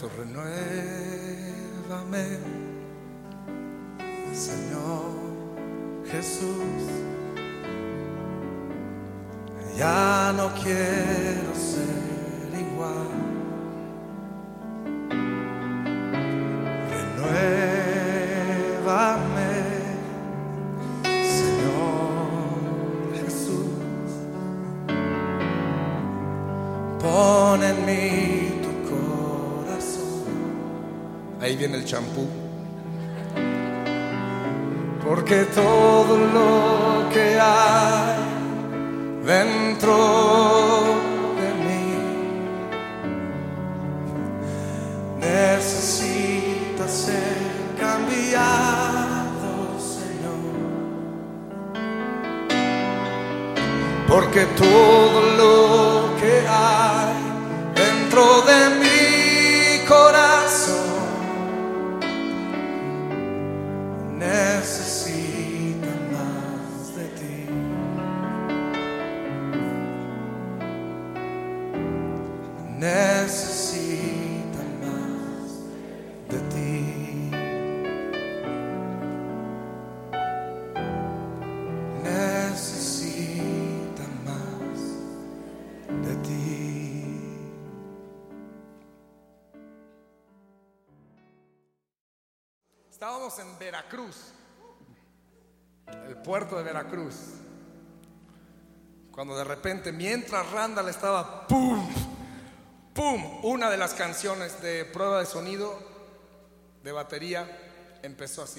Tú renuévame, Señor Jesús. Ya no quiero ser igual. Renuévame, Señor Jesús. Pon en mí. Ahí viene el champú. Porque todo lo que hay dentro de mí necesita ser cambiado, Señor. Porque todo lo que hay dentro de mi necesita más de ti. Necesita más de ti. Necesita más de ti. Estábamos en Veracruz, el puerto de Veracruz, cuando de repente, mientras Randall estaba ¡pum! ¡pum! Una de las canciones de prueba de sonido de batería empezó así.